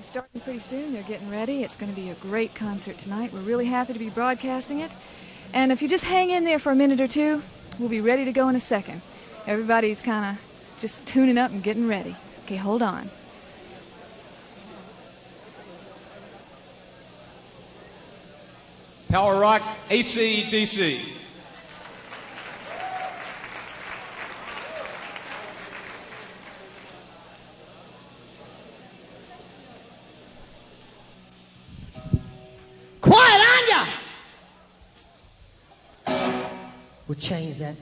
It's starting pretty soon. They're getting ready. It's going to be a great concert tonight. We're really happy to be broadcasting it. And if you just hang in there for a minute or two, we'll be ready to go in a second. Everybody's kind of just tuning up and getting ready. Okay, hold on. Power Rock ACDC. We'll change that